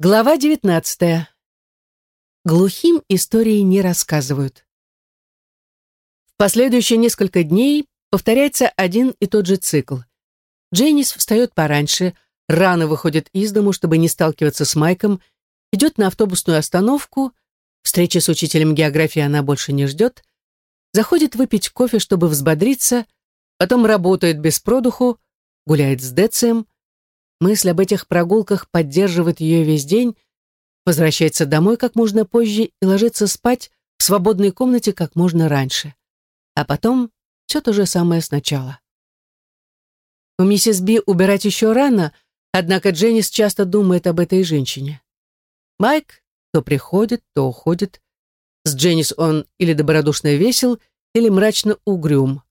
Глава 19. Глухим истории не рассказывают. В последующие несколько дней повторяется один и тот же цикл. Дженнис встает пораньше, рано выходит из дому, чтобы не сталкиваться с Майком, идет на автобусную остановку, встречи с учителем географии она больше не ждет, заходит выпить кофе, чтобы взбодриться, потом работает без продуху, гуляет с Децием, Мысль об этих прогулках поддерживает ее весь день, возвращается домой как можно позже и ложится спать в свободной комнате как можно раньше. А потом все то же самое сначала. У миссис Би убирать еще рано, однако Дженнис часто думает об этой женщине. Майк то приходит, то уходит. С Дженнис он или добродушно весел, или мрачно угрюм.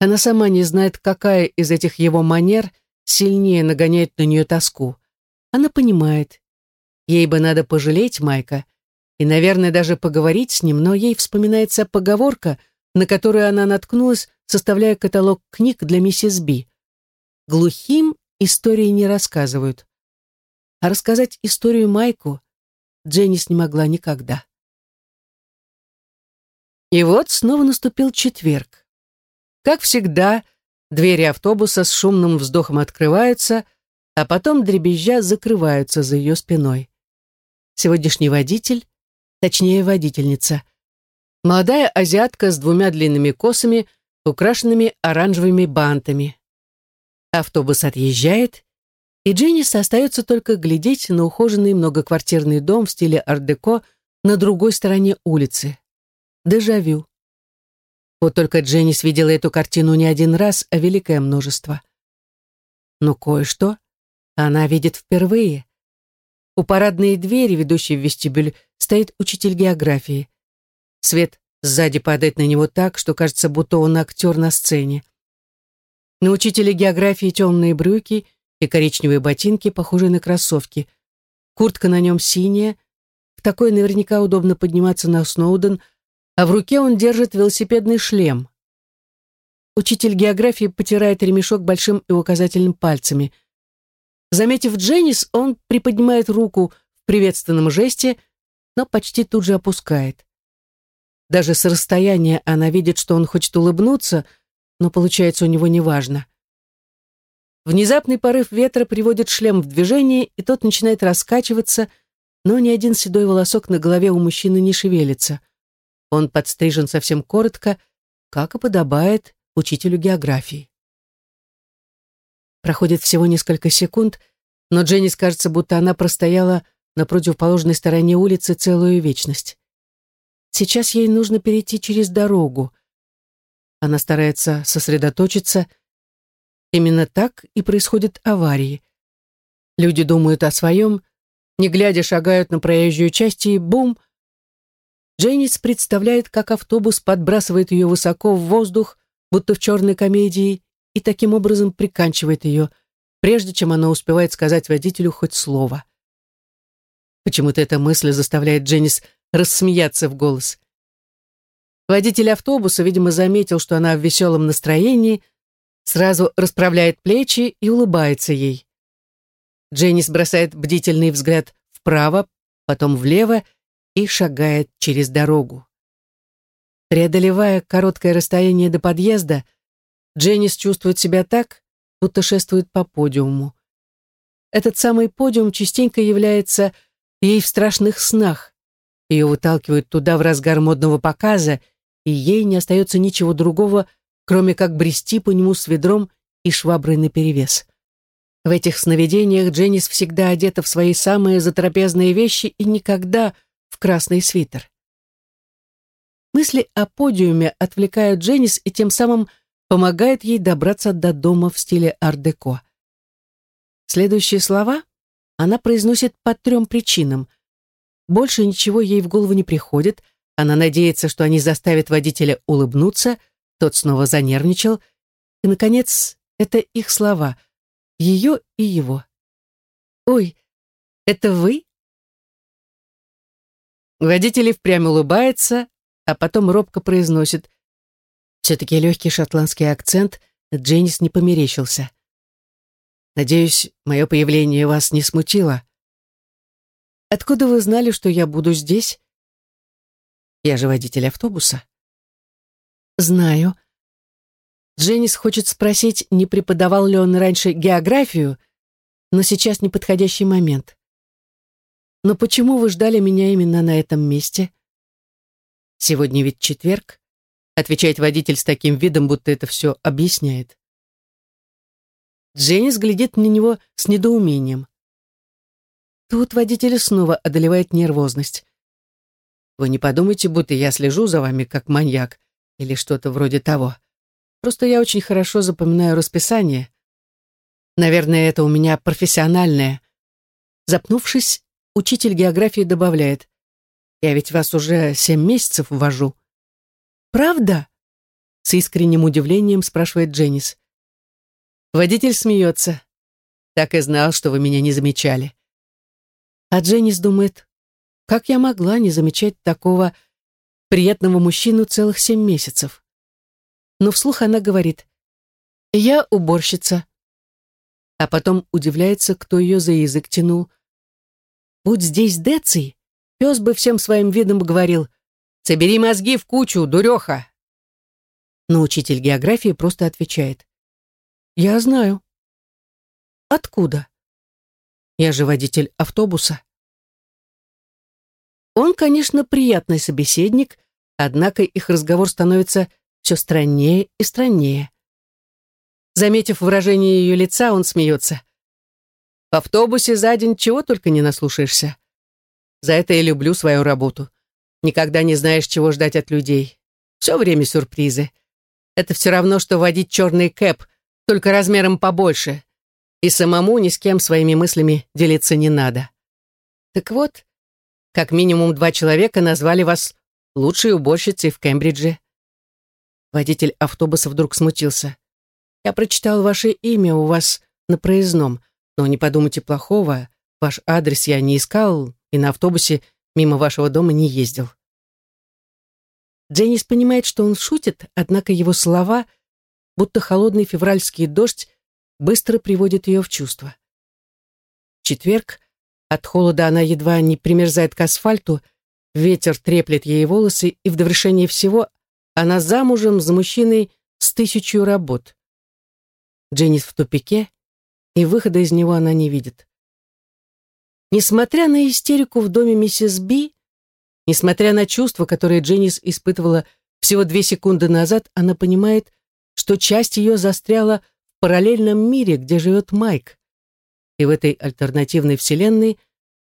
Она сама не знает, какая из этих его манер – сильнее нагоняет на нее тоску. Она понимает. Ей бы надо пожалеть Майка и, наверное, даже поговорить с ним, но ей вспоминается поговорка, на которую она наткнулась, составляя каталог книг для миссис Би. Глухим истории не рассказывают. А рассказать историю Майку Дженнис не могла никогда. И вот снова наступил четверг. Как всегда, Двери автобуса с шумным вздохом открываются, а потом дребезжа закрываются за ее спиной. Сегодняшний водитель, точнее водительница, молодая азиатка с двумя длинными косами, украшенными оранжевыми бантами. Автобус отъезжает, и Дженнис остается только глядеть на ухоженный многоквартирный дом в стиле ар-деко на другой стороне улицы. Дежавю. Вот только Дженнис видела эту картину не один раз, а великое множество. Но кое-что она видит впервые. У парадной двери, ведущей в вестибюль, стоит учитель географии. Свет сзади падает на него так, что кажется, будто он актер на сцене. На учителя географии темные брюки и коричневые ботинки, похожие на кроссовки. Куртка на нем синяя. В такой наверняка удобно подниматься на Сноуден – а в руке он держит велосипедный шлем. Учитель географии потирает ремешок большим и указательным пальцами. Заметив Дженнис, он приподнимает руку в приветственном жесте, но почти тут же опускает. Даже с расстояния она видит, что он хочет улыбнуться, но получается у него неважно. Внезапный порыв ветра приводит шлем в движение, и тот начинает раскачиваться, но ни один седой волосок на голове у мужчины не шевелится. Он подстрижен совсем коротко, как и подобает учителю географии. Проходит всего несколько секунд, но Дженни кажется, будто она простояла на противоположной стороне улицы целую вечность. Сейчас ей нужно перейти через дорогу. Она старается сосредоточиться. Именно так и происходят аварии. Люди думают о своем, не глядя шагают на проезжую часть и бум, Дженнис представляет, как автобус подбрасывает ее высоко в воздух, будто в черной комедии, и таким образом приканчивает ее, прежде чем она успевает сказать водителю хоть слово. Почему-то эта мысль заставляет Дженнис рассмеяться в голос. Водитель автобуса, видимо, заметил, что она в веселом настроении, сразу расправляет плечи и улыбается ей. Дженнис бросает бдительный взгляд вправо, потом влево и шагает через дорогу. Преодолевая короткое расстояние до подъезда, Дженнис чувствует себя так, будто шествует по подиуму. Этот самый подиум частенько является ей в страшных снах. Ее выталкивают туда в разгар модного показа, и ей не остается ничего другого, кроме как брести по нему с ведром и шваброй наперевес. В этих сновидениях Дженнис всегда одета в свои самые затрапезные вещи и никогда в красный свитер. Мысли о подиуме отвлекают Дженнис и тем самым помогают ей добраться до дома в стиле ар-деко. Следующие слова она произносит по трем причинам. Больше ничего ей в голову не приходит, она надеется, что они заставят водителя улыбнуться, тот снова занервничал, и, наконец, это их слова, ее и его. «Ой, это вы?» Водитель впрямь улыбается, а потом робко произносит. Все-таки легкий шотландский акцент Дженнис не померещился. «Надеюсь, мое появление вас не смутило?» Откуда вы знали, что я буду здесь? Я же водитель автобуса. Знаю. Дженнис хочет спросить, не преподавал ли он раньше географию, но сейчас неподходящий момент. Но почему вы ждали меня именно на этом месте? Сегодня ведь четверг, отвечает водитель с таким видом, будто это все объясняет. Дженнис глядит на него с недоумением. Тут водителя снова одолевает нервозность. Вы не подумайте, будто я слежу за вами как маньяк или что-то вроде того. Просто я очень хорошо запоминаю расписание. Наверное, это у меня профессиональное. Запнувшись, учитель географии добавляет. Я ведь вас уже семь месяцев ввожу. Правда? С искренним удивлением спрашивает Дженнис. Водитель смеется. Так и знал, что вы меня не замечали. А Дженнис думает, как я могла не замечать такого приятного мужчину целых семь месяцев? Но вслух она говорит, я уборщица. А потом удивляется, кто ее за язык тянул. Будь здесь Деций, пес бы всем своим видом говорил, «Собери мозги в кучу, дуреха!» Но учитель географии просто отвечает, «Я знаю». «Откуда?» Я же водитель автобуса. Он, конечно, приятный собеседник, однако их разговор становится все страннее и страннее. Заметив выражение ее лица, он смеется. В автобусе за день чего только не наслушаешься. За это я люблю свою работу. Никогда не знаешь, чего ждать от людей. Все время сюрпризы. Это все равно, что водить черный кэп, только размером побольше и самому ни с кем своими мыслями делиться не надо. Так вот, как минимум два человека назвали вас лучшей уборщицей в Кембридже. Водитель автобуса вдруг смутился. Я прочитал ваше имя у вас на проездном, но не подумайте плохого, ваш адрес я не искал и на автобусе мимо вашего дома не ездил. Дженнис понимает, что он шутит, однако его слова, будто холодный февральский дождь, быстро приводит ее в чувство. Четверг от холода она едва не примерзает к асфальту, ветер треплет ей волосы, и в довершение всего она замужем за мужчиной с тысячью работ. Дженнис в тупике, и выхода из него она не видит. Несмотря на истерику в доме миссис Би, несмотря на чувства, которые Дженнис испытывала всего две секунды назад, она понимает, что часть ее застряла параллельном мире, где живет Майк. И в этой альтернативной вселенной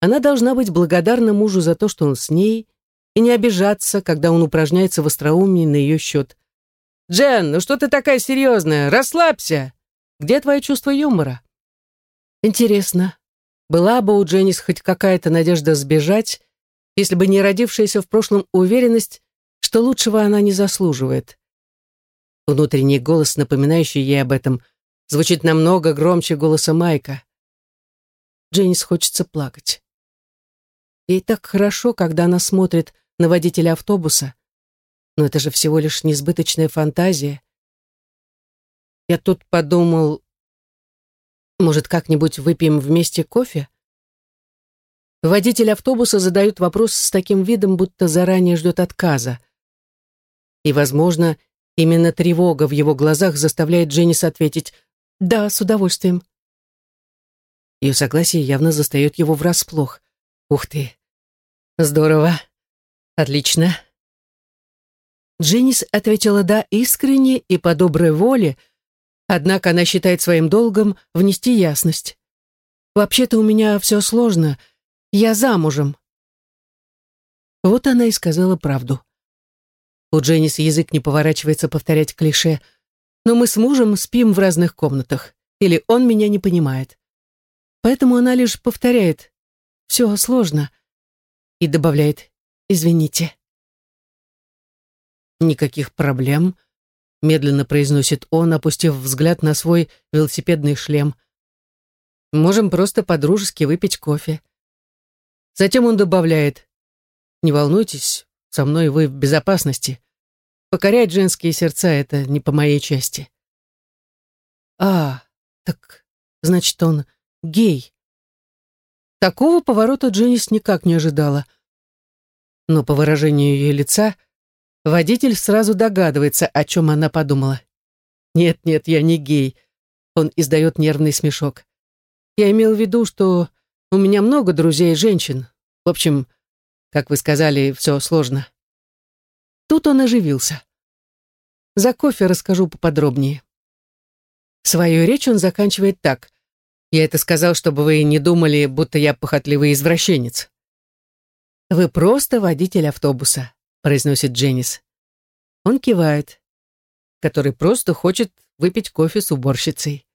она должна быть благодарна мужу за то, что он с ней, и не обижаться, когда он упражняется в остроумии на ее счет. «Джен, ну что ты такая серьезная? Расслабься! Где твое чувство юмора?» Интересно, была бы у Дженнис хоть какая-то надежда сбежать, если бы не родившаяся в прошлом уверенность, что лучшего она не заслуживает. Внутренний голос, напоминающий ей об этом, звучит намного громче голоса Майка. Дженнис хочется плакать. Ей так хорошо, когда она смотрит на водителя автобуса, но это же всего лишь несбыточная фантазия. Я тут подумал, может, как-нибудь выпьем вместе кофе? Водитель автобуса задает вопрос с таким видом, будто заранее ждет отказа. И, возможно, Именно тревога в его глазах заставляет Дженнис ответить «Да, с удовольствием». Ее согласие явно застает его врасплох. «Ух ты! Здорово! Отлично!» Дженнис ответила «да» искренне и по доброй воле, однако она считает своим долгом внести ясность. «Вообще-то у меня все сложно. Я замужем». Вот она и сказала правду. У Дженнис язык не поворачивается повторять клише, но мы с мужем спим в разных комнатах, или он меня не понимает. Поэтому она лишь повторяет «все сложно» и добавляет «извините». «Никаких проблем», — медленно произносит он, опустив взгляд на свой велосипедный шлем. «Можем просто по-дружески выпить кофе». Затем он добавляет «Не волнуйтесь, со мной вы в безопасности. Покорять женские сердца — это не по моей части. А, так, значит, он гей. Такого поворота Дженнис никак не ожидала. Но по выражению ее лица водитель сразу догадывается, о чем она подумала. «Нет, нет, я не гей», — он издает нервный смешок. «Я имел в виду, что у меня много друзей женщин. В общем, как вы сказали, все сложно». Тут он оживился. За кофе расскажу поподробнее. Свою речь он заканчивает так. Я это сказал, чтобы вы не думали, будто я похотливый извращенец. «Вы просто водитель автобуса», — произносит Дженнис. Он кивает, который просто хочет выпить кофе с уборщицей.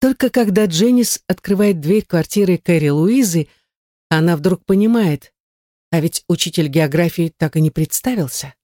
Только когда Дженнис открывает дверь квартиры Кэрри Луизы, она вдруг понимает, а ведь учитель географии так и не представился.